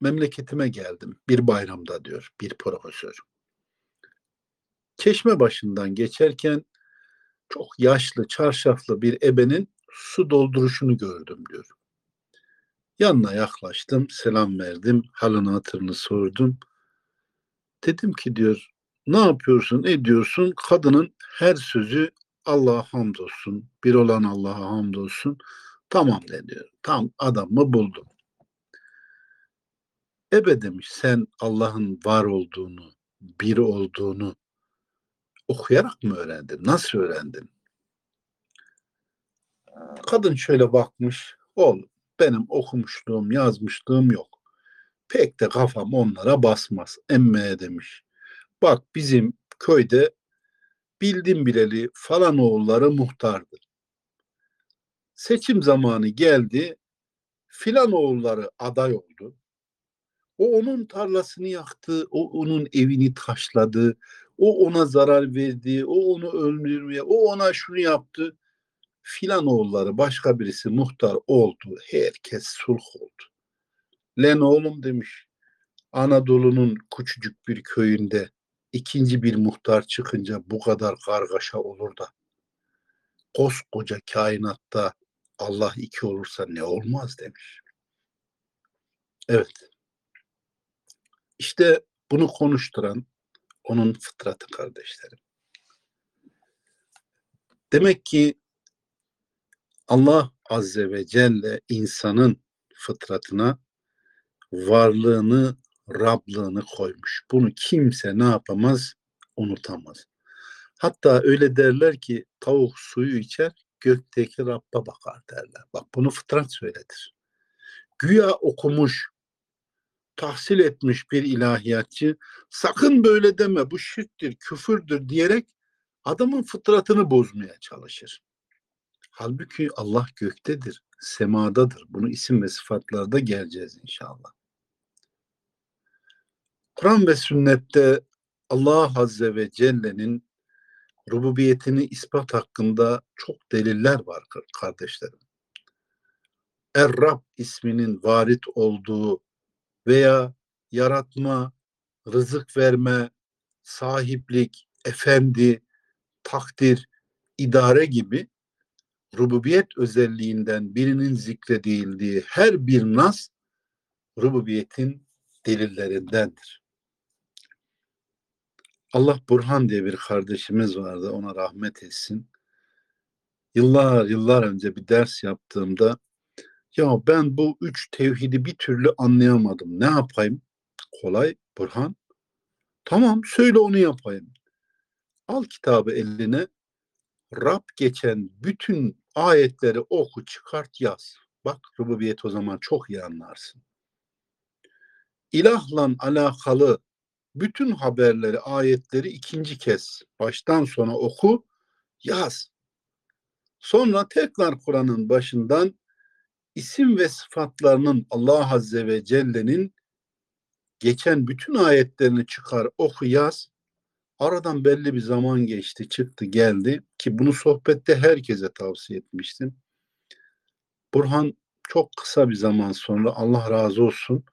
memleketime geldim bir bayramda diyor bir profesör. Çeşme başından geçerken çok yaşlı, çarşaflı bir ebenin su dolduruşunu gördüm diyor. Yanına yaklaştım, selam verdim, halını hatırını sordum. Dedim ki diyor, ne yapıyorsun, ediyorsun? Kadının her sözü Allah'a hamdolsun, bir olan Allah'a hamdolsun. Tamam de diyor, tam adamı buldum. Ebe demiş, sen Allah'ın var olduğunu, bir olduğunu, okuyarak mı öğrendin? Nasıl öğrendin? Kadın şöyle bakmış. Oğlum benim okumuşluğum, yazmışlığım yok. Pek de kafam onlara basmaz. Emmeye demiş. Bak bizim köyde bildim bileli falan oğulları muhtardı. Seçim zamanı geldi. Filan oğulları aday oldu. O onun tarlasını yaktı, o onun evini taşladı, o ona zarar verdi, o onu öldürmeye, o ona şunu yaptı. Filan oğulları başka birisi muhtar oldu. Herkes sulh oldu. Len oğlum demiş. Anadolu'nun küçücük bir köyünde ikinci bir muhtar çıkınca bu kadar kargaşa olur da koskoca kainatta Allah iki olursa ne olmaz demiş. Evet. İşte bunu konuşturan onun fıtratı kardeşlerim. Demek ki Allah Azze ve Celle insanın fıtratına varlığını, Rablığını koymuş. Bunu kimse ne yapamaz? Unutamaz. Hatta öyle derler ki tavuk suyu içer, gökteki Rabb'a bakar derler. Bak bunu fıtrat söyledir. Güya okumuş, tahsil etmiş bir ilahiyatçı sakın böyle deme bu şirktir, küfürdür diyerek adamın fıtratını bozmaya çalışır. Halbuki Allah göktedir, semadadır. Bunu isim ve sıfatlarda geleceğiz inşallah. Kur'an ve sünnette Allah Azze ve Celle'nin rububiyetini ispat hakkında çok deliller var kardeşlerim. Er-Rab isminin varit olduğu veya yaratma, rızık verme, sahiplik, efendi, takdir, idare gibi rububiyet özelliğinden birinin zikredildiği her bir nas rububiyetin delillerindendir. Allah Burhan diye bir kardeşimiz vardı. Ona rahmet etsin. Yıllar yıllar önce bir ders yaptığımda ya ben bu üç tevhidi bir türlü anlayamadım. Ne yapayım? Kolay Burhan. Tamam söyle onu yapayım. Al kitabı eline. Rab geçen bütün ayetleri oku çıkart yaz. Bak rububiyet o zaman çok iyi anlarsın. İlahla alakalı bütün haberleri, ayetleri ikinci kez baştan sona oku, yaz. Sonra tekrar Kur'an'ın başından isim ve sıfatlarının Allah Azze ve Celle'nin geçen bütün ayetlerini çıkar, oku, yaz. Aradan belli bir zaman geçti, çıktı, geldi ki bunu sohbette herkese tavsiye etmiştim. Burhan çok kısa bir zaman sonra Allah razı olsun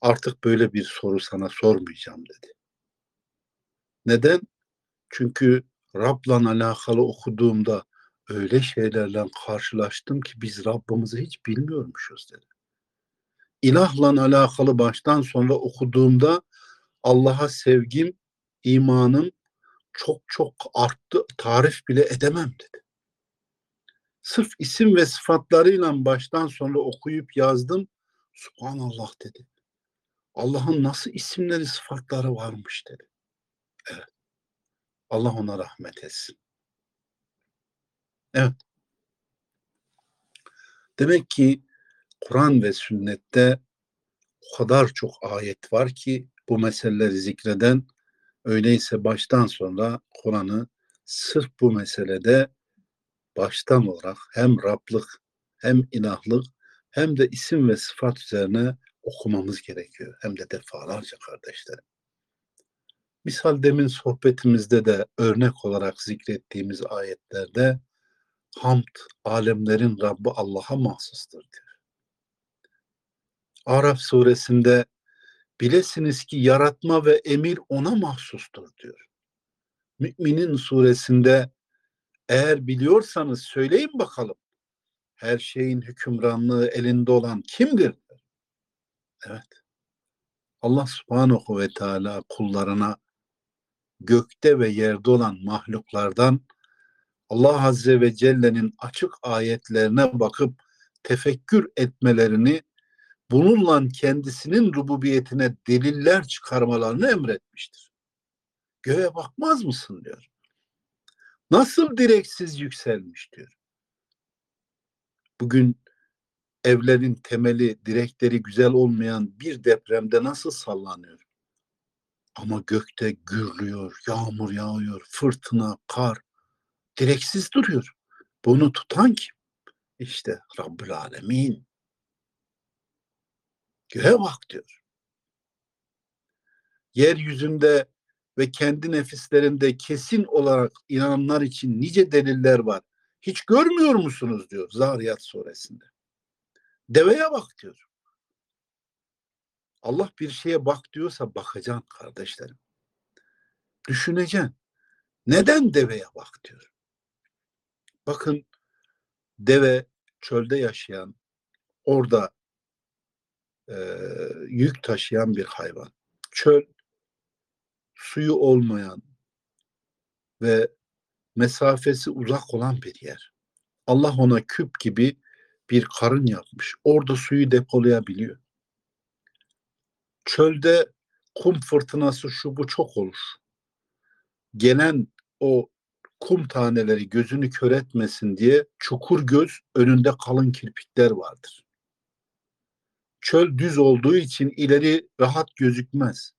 artık böyle bir soru sana sormayacağım dedi. Neden? Çünkü Rab'la alakalı okuduğumda öyle şeylerle karşılaştım ki biz Rabbimizi hiç bilmiyormuşuz dedi. İlahla alakalı baştan sonra okuduğumda Allah'a sevgim, imanım çok çok arttı. Tarif bile edemem dedi. Sırf isim ve sıfatlarıyla baştan sonra okuyup yazdım. Subhanallah dedi. Allah'ın nasıl isimleri, sıfatları varmış dedi. Evet. Allah ona rahmet etsin. Evet. Demek ki Kur'an ve sünnette o kadar çok ayet var ki bu meseleleri zikreden öyleyse baştan sonra Kur'an'ı sırf bu meselede baştan olarak hem Rablık hem ilahlık hem de isim ve sıfat üzerine okumamız gerekiyor. Hem de defalarca kardeşlerim. Misal demin sohbetimizde de örnek olarak zikrettiğimiz ayetlerde hamd alemlerin Rabbi Allah'a mahsustur diyor. Araf suresinde bilesiniz ki yaratma ve emir ona mahsustur diyor. Müminin suresinde eğer biliyorsanız söyleyin bakalım. Her şeyin hükümranlığı elinde olan kimdir? Evet. Allah subhanahu ve teala kullarına gökte ve yerde olan mahluklardan Allah Azze ve Celle'nin açık ayetlerine bakıp tefekkür etmelerini bununla kendisinin rububiyetine deliller çıkarmalarını emretmiştir. Göğe bakmaz mısın diyor. Nasıl direksiz yükselmiş diyor. Bugün evlerin temeli, direkleri güzel olmayan bir depremde nasıl sallanıyor? Ama gökte gürlüyor, yağmur yağıyor, fırtına, kar. Direksiz duruyor. Bunu tutan kim? İşte Rabbül Alemin. Göğe bak diyor. Yeryüzünde ve kendi nefislerinde kesin olarak inananlar için nice deliller var. Hiç görmüyor musunuz diyor Zariyat suresinde. Deveye bak diyor. Allah bir şeye bak diyorsa bakacaksın kardeşlerim. Düşüneceksin. Neden deveye bak diyor. Bakın deve çölde yaşayan, orada e, yük taşıyan bir hayvan. çöl suyu olmayan ve mesafesi uzak olan bir yer. Allah ona küp gibi bir karın yapmış. Orada suyu depolayabiliyor. Çölde kum fırtınası şu bu çok olur. Gelen o kum taneleri gözünü kör etmesin diye çukur göz önünde kalın kirpikler vardır. Çöl düz olduğu için ileri rahat gözükmez.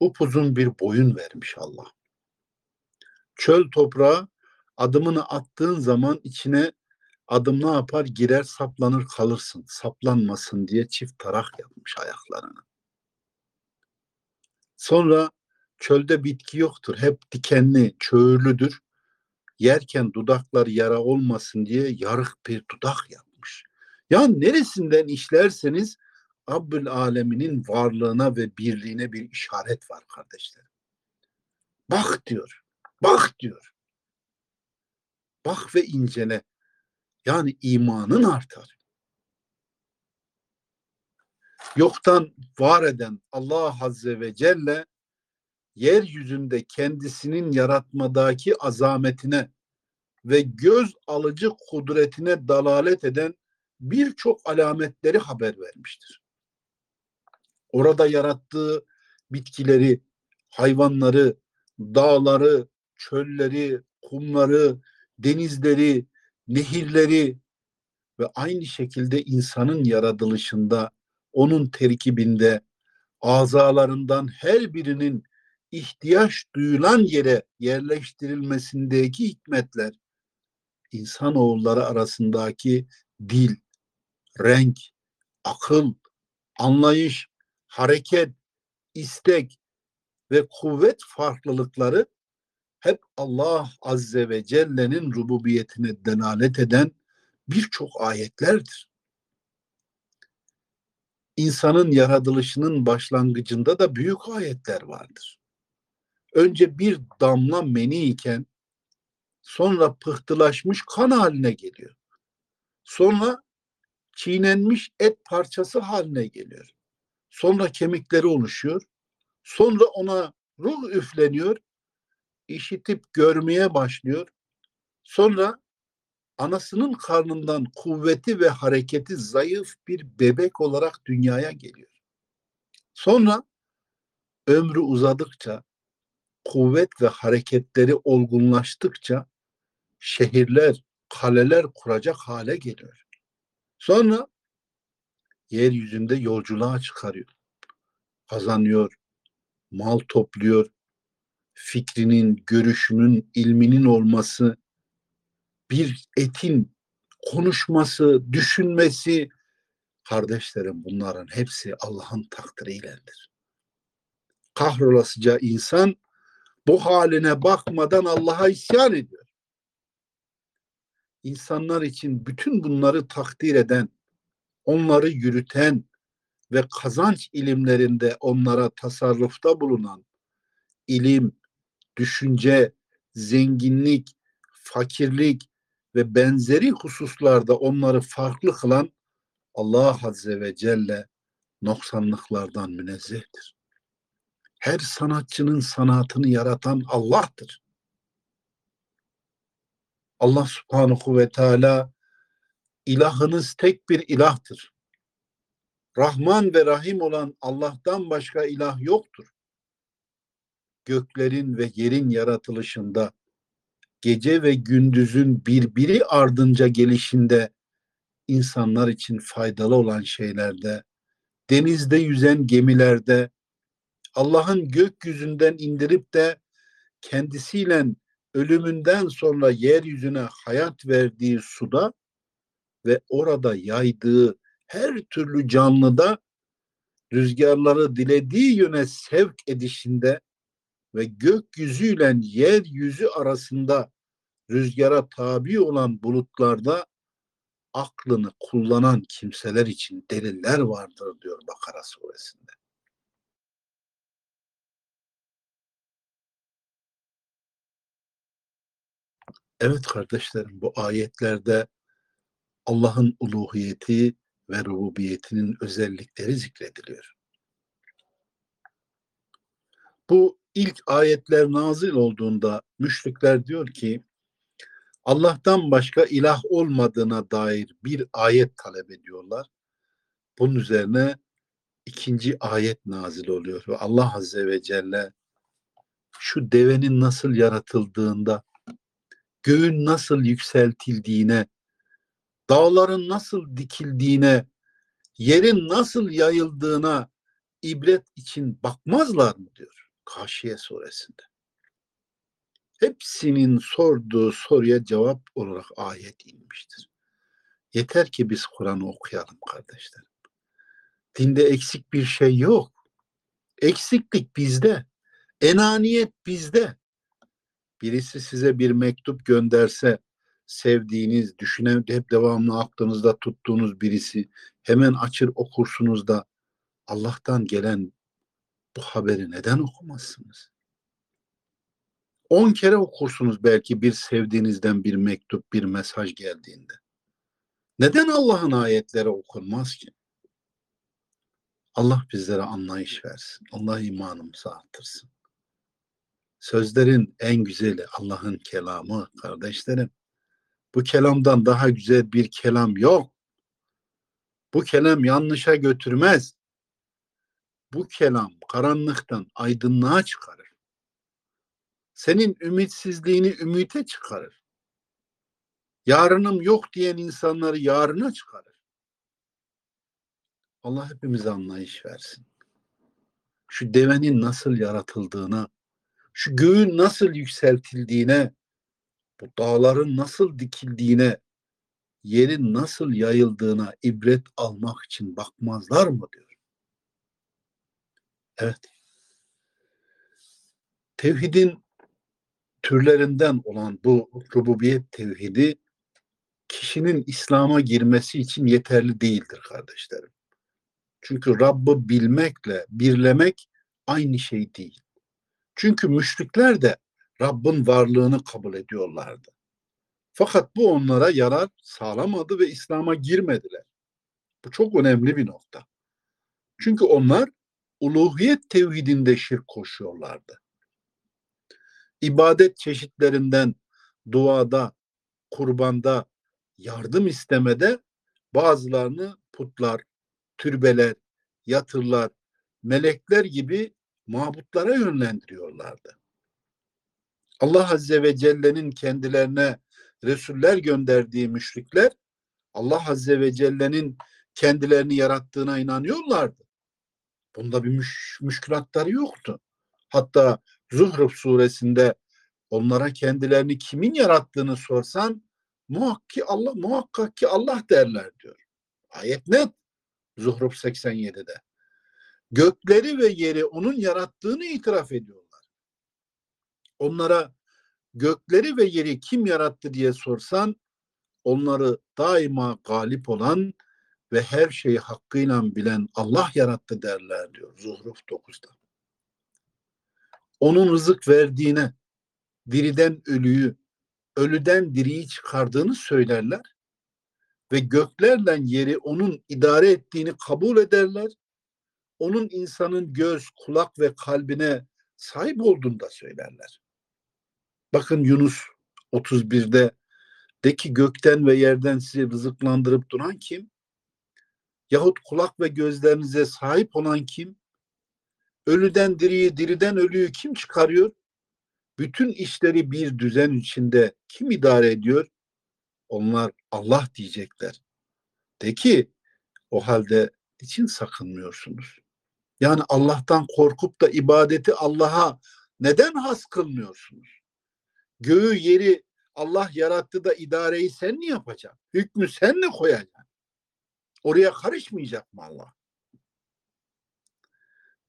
Upuzun bir boyun vermiş Allah. Çöl toprağı adımını attığın zaman içine adım ne yapar? Girer saplanır kalırsın. Saplanmasın diye çift tarak yapmış ayaklarını. Sonra çölde bitki yoktur. Hep dikenli, çöğürlüdür. Yerken dudaklar yara olmasın diye yarık bir dudak yapmış. Ya neresinden işlerseniz Rabbül Aleminin varlığına ve birliğine bir işaret var kardeşlerim. Bak diyor. Bak diyor. Bak ve incele. Yani imanın artar. Yoktan var eden Allah Azze ve Celle yeryüzünde kendisinin yaratmadaki azametine ve göz alıcı kudretine dalalet eden birçok alametleri haber vermiştir. Orada yarattığı bitkileri, hayvanları, dağları, çölleri, kumları, denizleri, nehirleri ve aynı şekilde insanın yaratılışında, onun terkibinde, azalarından her birinin ihtiyaç duyulan yere yerleştirilmesindeki hikmetler, insanoğulları arasındaki dil, renk, akıl, anlayış, hareket, istek ve kuvvet farklılıkları hep Allah Azze ve Celle'nin rububiyetine delalet eden birçok ayetlerdir. İnsanın yaratılışının başlangıcında da büyük ayetler vardır. Önce bir damla meni iken sonra pıhtılaşmış kan haline geliyor. Sonra çiğnenmiş et parçası haline geliyor. Sonra kemikleri oluşuyor. Sonra ona ruh üfleniyor işitip görmeye başlıyor. Sonra anasının karnından kuvveti ve hareketi zayıf bir bebek olarak dünyaya geliyor. Sonra ömrü uzadıkça, kuvvet ve hareketleri olgunlaştıkça şehirler, kaleler kuracak hale geliyor. Sonra yeryüzünde yolculuğa çıkarıyor. Kazanıyor, mal topluyor, fikrinin, görüşünün, ilminin olması, bir etin konuşması, düşünmesi, kardeşlerim bunların hepsi Allah'ın takdiriyledir. Kahrolasıca insan bu haline bakmadan Allah'a isyan ediyor. İnsanlar için bütün bunları takdir eden, onları yürüten ve kazanç ilimlerinde onlara tasarrufta bulunan ilim, düşünce, zenginlik, fakirlik ve benzeri hususlarda onları farklı kılan Allah Azze ve Celle noksanlıklardan münezzehtir. Her sanatçının sanatını yaratan Allah'tır. Allah subhanahu ve teala ilahınız tek bir ilahtır. Rahman ve Rahim olan Allah'tan başka ilah yoktur göklerin ve yerin yaratılışında, gece ve gündüzün birbiri ardınca gelişinde, insanlar için faydalı olan şeylerde, denizde yüzen gemilerde, Allah'ın gökyüzünden indirip de kendisiyle ölümünden sonra yeryüzüne hayat verdiği suda ve orada yaydığı her türlü canlıda rüzgarları dilediği yöne sevk edişinde ve gökyüzüyle yeryüzü arasında rüzgara tabi olan bulutlarda aklını kullanan kimseler için deliller vardır diyor Bakara suresinde. Evet kardeşlerim bu ayetlerde Allah'ın uluhiyeti ve rububiyetinin özellikleri zikrediliyor. Bu ilk ayetler nazil olduğunda müşrikler diyor ki Allah'tan başka ilah olmadığına dair bir ayet talep ediyorlar. Bunun üzerine ikinci ayet nazil oluyor ve Allah Azze ve Celle şu devenin nasıl yaratıldığında, göğün nasıl yükseltildiğine, dağların nasıl dikildiğine, yerin nasıl yayıldığına ibret için bakmazlar mı diyor Kaşiye suresinde. Hepsinin sorduğu soruya cevap olarak ayet inmiştir. Yeter ki biz Kur'an'ı okuyalım kardeşlerim. Dinde eksik bir şey yok. Eksiklik bizde. Enaniyet bizde. Birisi size bir mektup gönderse sevdiğiniz, düşünen, hep devamlı aklınızda tuttuğunuz birisi hemen açır okursunuz da Allah'tan gelen bu haberi neden okumazsınız? On kere okursunuz belki bir sevdiğinizden bir mektup, bir mesaj geldiğinde. Neden Allah'ın ayetleri okunmaz ki? Allah bizlere anlayış versin. Allah imanımızı artırsın. Sözlerin en güzeli Allah'ın kelamı kardeşlerim. Bu kelamdan daha güzel bir kelam yok. Bu kelam yanlışa götürmez. Bu kelam karanlıktan aydınlığa çıkarır. Senin ümitsizliğini ümite çıkarır. Yarınım yok diyen insanları yarına çıkarır. Allah hepimize anlayış versin. Şu devenin nasıl yaratıldığına, şu göğün nasıl yükseltildiğine, bu dağların nasıl dikildiğine, yerin nasıl yayıldığına ibret almak için bakmazlar mı diyor. Evet. Tevhidin türlerinden olan bu rububiyet tevhidi kişinin İslam'a girmesi için yeterli değildir kardeşlerim. Çünkü Rabb'ı bilmekle birlemek aynı şey değil. Çünkü müşrikler de Rabb'in varlığını kabul ediyorlardı. Fakat bu onlara yarar sağlamadı ve İslam'a girmediler. Bu çok önemli bir nokta. Çünkü onlar uluhiyet tevhidinde şirk koşuyorlardı. İbadet çeşitlerinden duada, kurbanda, yardım istemede bazılarını putlar, türbeler, yatırlar, melekler gibi mabutlara yönlendiriyorlardı. Allah Azze ve Celle'nin kendilerine Resuller gönderdiği müşrikler Allah Azze ve Celle'nin kendilerini yarattığına inanıyorlardı. Bunda bir müş, müşkülatları yoktu. Hatta Zuhruf suresinde onlara kendilerini kimin yarattığını sorsan muhakkak Allah, muhakkak ki Allah derler diyor. Ayet net. Zuhruf 87'de. Gökleri ve yeri onun yarattığını itiraf ediyorlar. Onlara gökleri ve yeri kim yarattı diye sorsan onları daima galip olan ve her şeyi hakkıyla bilen Allah yarattı derler diyor Zuhruf 9'da. Onun rızık verdiğine, diriden ölüyü, ölüden diriyi çıkardığını söylerler ve göklerle yeri onun idare ettiğini kabul ederler. Onun insanın göz, kulak ve kalbine sahip olduğunu da söylerler. Bakın Yunus 31'de de ki gökten ve yerden sizi rızıklandırıp duran kim? Yahut kulak ve gözlerinize sahip olan kim? Ölüden diriyi, diriden ölüyü kim çıkarıyor? Bütün işleri bir düzen içinde kim idare ediyor? Onlar Allah diyecekler. De ki o halde için sakınmıyorsunuz? Yani Allah'tan korkup da ibadeti Allah'a neden has kılmıyorsunuz? Göğü yeri Allah yarattı da idareyi sen mi yapacaksın? Hükmü sen mi koyacaksın? Oraya karışmayacak mı Allah?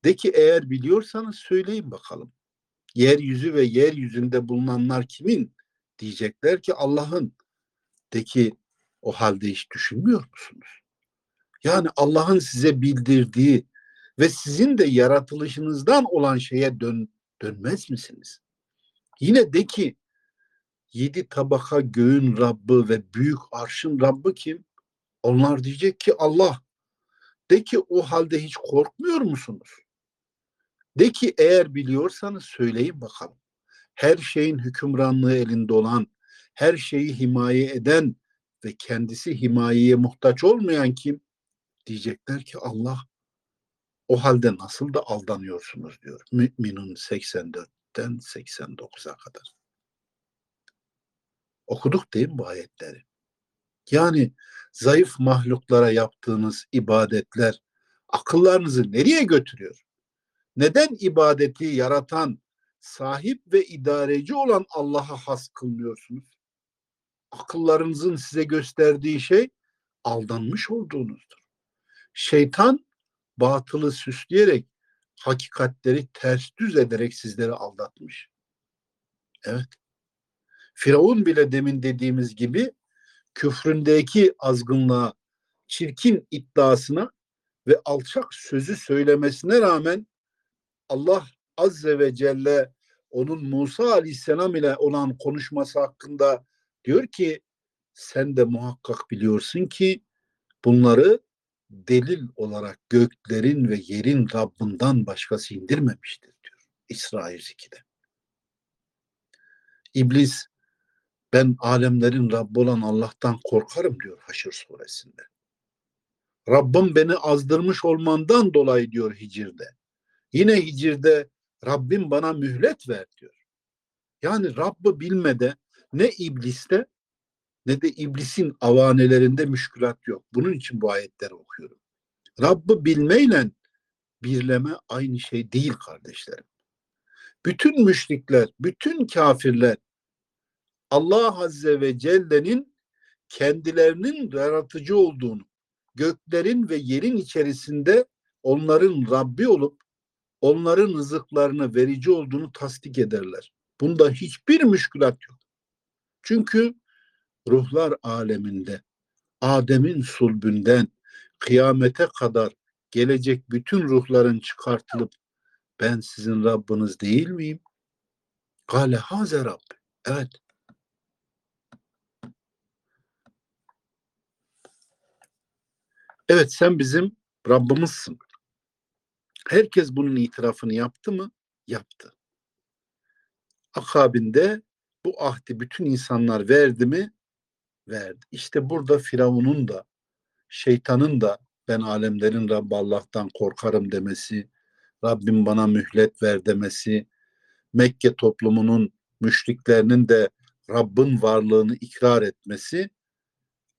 De ki eğer biliyorsanız söyleyin bakalım. Yeryüzü ve yeryüzünde bulunanlar kimin? Diyecekler ki Allah'ın. De ki o halde hiç düşünmüyor musunuz? Yani Allah'ın size bildirdiği ve sizin de yaratılışınızdan olan şeye dön, dönmez misiniz? Yine de ki yedi tabaka göğün Rabbi ve büyük arşın Rabbi kim? Onlar diyecek ki Allah. De ki o halde hiç korkmuyor musunuz? De ki eğer biliyorsanız söyleyin bakalım. Her şeyin hükümranlığı elinde olan, her şeyi himaye eden ve kendisi himayeye muhtaç olmayan kim? Diyecekler ki Allah. O halde nasıl da aldanıyorsunuz diyor. Müminun 84'ten 89'a kadar. Okuduk değil mi bu ayetleri? Yani zayıf mahluklara yaptığınız ibadetler akıllarınızı nereye götürüyor? Neden ibadeti yaratan, sahip ve idareci olan Allah'a has kılmıyorsunuz? Akıllarınızın size gösterdiği şey aldanmış olduğunuzdur. Şeytan batılı süsleyerek hakikatleri ters düz ederek sizleri aldatmış. Evet. Firavun bile demin dediğimiz gibi küfründeki azgınlığa, çirkin iddiasına ve alçak sözü söylemesine rağmen Allah Azze ve Celle onun Musa Aleyhisselam ile olan konuşması hakkında diyor ki sen de muhakkak biliyorsun ki bunları delil olarak göklerin ve yerin Rabbinden başkası indirmemiştir diyor İsra 102'de. İblis ben alemlerin Rabbi olan Allah'tan korkarım diyor Haşr suresinde. Rabbim beni azdırmış olmandan dolayı diyor Hicr'de. Yine Hicr'de Rabbim bana mühlet ver diyor. Yani Rabb'ı bilmede ne ibliste ne de iblisin avanelerinde müşkülat yok. Bunun için bu ayetleri okuyorum. Rabb'ı bilmeyle birleme aynı şey değil kardeşlerim. Bütün müşrikler, bütün kafirler Allah Azze ve Celle'nin kendilerinin yaratıcı olduğunu, göklerin ve yerin içerisinde onların Rabbi olup onların rızıklarını verici olduğunu tasdik ederler. Bunda hiçbir müşkülat yok. Çünkü ruhlar aleminde Adem'in sulbünden kıyamete kadar gelecek bütün ruhların çıkartılıp ben sizin Rabbiniz değil miyim? Gale haze Rabbi. Evet. Evet sen bizim Rabbimizsin. Herkes bunun itirafını yaptı mı? Yaptı. Akabinde bu ahdi bütün insanlar verdi mi? Verdi. İşte burada Firavun'un da şeytanın da ben alemlerin Rabbi Allah'tan korkarım demesi, Rabbim bana mühlet ver demesi, Mekke toplumunun müşriklerinin de Rabbin varlığını ikrar etmesi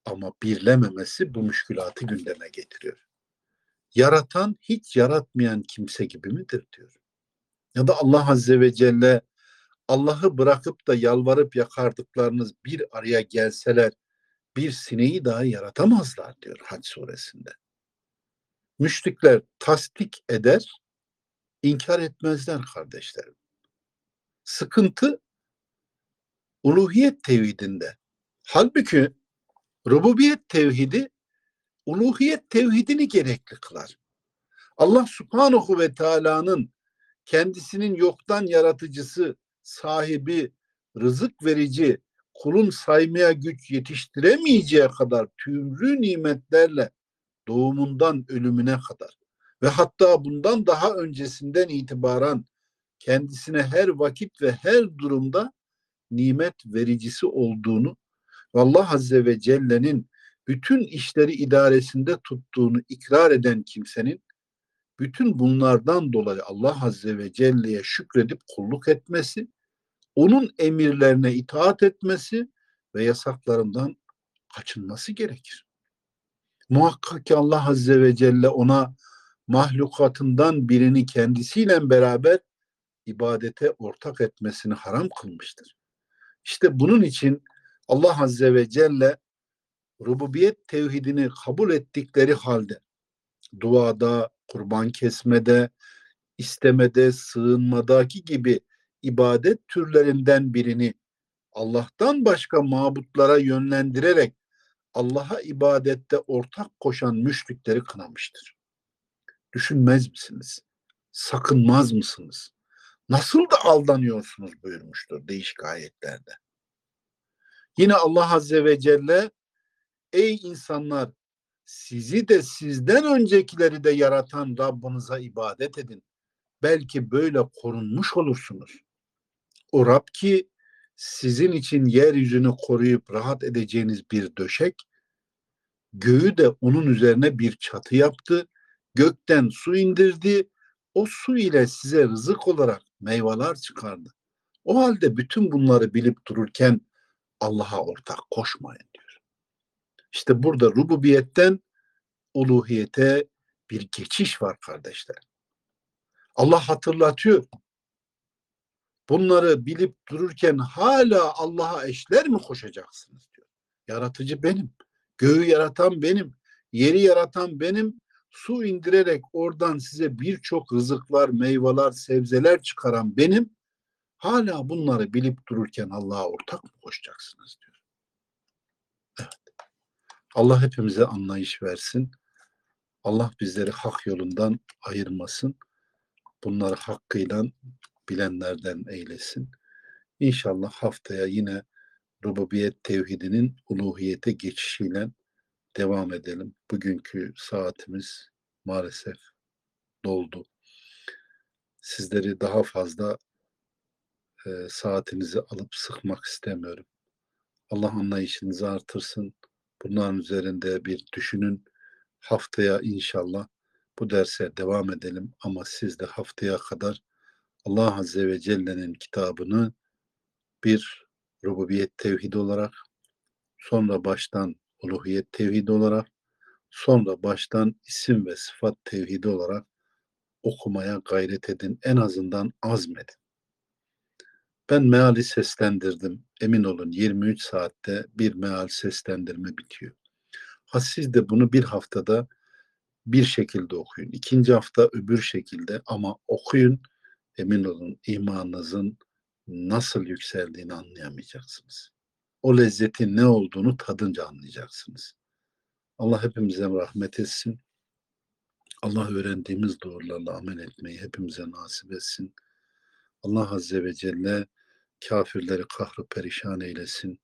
ama birlememesi bu müşkülatı gündeme getiriyor. Yaratan hiç yaratmayan kimse gibi midir diyor. Ya da Allah Azze ve Celle Allah'ı bırakıp da yalvarıp yakardıklarınız bir araya gelseler bir sineği daha yaratamazlar diyor Hac suresinde. Müşrikler tasdik eder, inkar etmezler kardeşlerim. Sıkıntı uluhiyet tevhidinde. Halbuki rububiyet tevhidi uluhiyet tevhidini gerekli kılar. Allah subhanahu ve teala'nın kendisinin yoktan yaratıcısı, sahibi, rızık verici, kulun saymaya güç yetiştiremeyeceği kadar tümrü nimetlerle doğumundan ölümüne kadar ve hatta bundan daha öncesinden itibaren kendisine her vakit ve her durumda nimet vericisi olduğunu Allah Azze ve Celle'nin bütün işleri idaresinde tuttuğunu ikrar eden kimsenin bütün bunlardan dolayı Allah Azze ve Celle'ye şükredip kulluk etmesi, onun emirlerine itaat etmesi ve yasaklarından kaçınması gerekir. Muhakkak ki Allah Azze ve Celle ona mahlukatından birini kendisiyle beraber ibadete ortak etmesini haram kılmıştır. İşte bunun için Allah Azze ve Celle rububiyet tevhidini kabul ettikleri halde duada, kurban kesmede, istemede, sığınmadaki gibi ibadet türlerinden birini Allah'tan başka mabutlara yönlendirerek Allah'a ibadette ortak koşan müşrikleri kınamıştır. Düşünmez misiniz? Sakınmaz mısınız? Nasıl da aldanıyorsunuz buyurmuştur değişik ayetlerde. Yine Allah Azze ve Celle ey insanlar sizi de sizden öncekileri de yaratan Rabbinize ibadet edin. belki böyle korunmuş olursunuz. O Rab ki sizin için yeryüzünü koruyup rahat edeceğiniz bir döşek, göğü de onun üzerine bir çatı yaptı, gökten su indirdi, o su ile size rızık olarak meyveler çıkardı. O halde bütün bunları bilip dururken Allah'a ortak koşmayın diyor. İşte burada rububiyetten uluhiyete bir geçiş var kardeşler. Allah hatırlatıyor. Bunları bilip dururken hala Allah'a eşler mi koşacaksınız diyor. Yaratıcı benim. Göğü yaratan benim. Yeri yaratan benim. Su indirerek oradan size birçok rızıklar, meyveler, sebzeler çıkaran benim. Hala bunları bilip dururken Allah'a ortak mı koşacaksınız diyor. Evet. Allah hepimize anlayış versin. Allah bizleri hak yolundan ayırmasın. Bunları hakkıyla bilenlerden eylesin. İnşallah haftaya yine rububiyet tevhidinin uluhiyete geçişiyle devam edelim. Bugünkü saatimiz maalesef doldu. Sizleri daha fazla e, saatinizi alıp sıkmak istemiyorum. Allah anlayışınızı artırsın. Bunların üzerinde bir düşünün. Haftaya inşallah bu derse devam edelim ama siz de haftaya kadar Allah Azze ve Celle'nin kitabını bir rububiyet tevhidi olarak, sonra baştan uluhiyet tevhidi olarak, sonra baştan isim ve sıfat tevhidi olarak okumaya gayret edin. En azından azmedin. Ben meali seslendirdim. Emin olun 23 saatte bir meal seslendirme bitiyor. Ha siz de bunu bir haftada bir şekilde okuyun. İkinci hafta öbür şekilde ama okuyun. Emin olun imanınızın nasıl yükseldiğini anlayamayacaksınız. O lezzetin ne olduğunu tadınca anlayacaksınız. Allah hepimize rahmet etsin. Allah öğrendiğimiz doğrularla amel etmeyi hepimize nasip etsin. Allah Azze ve Celle kafirleri kahru perişan eylesin.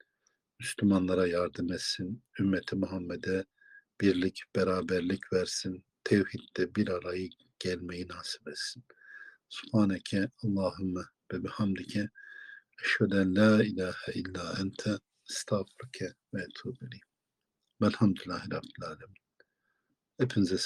Müslümanlara yardım etsin. Ümmeti Muhammed'e birlik, beraberlik versin. Tevhidde bir arayı gelmeyi nasip etsin. Subhaneke Allahümme ve bihamdike eşheden la ilahe illa ente estağfurke ve etûbü Velhamdülillahi Rabbil Alemin. Hepinize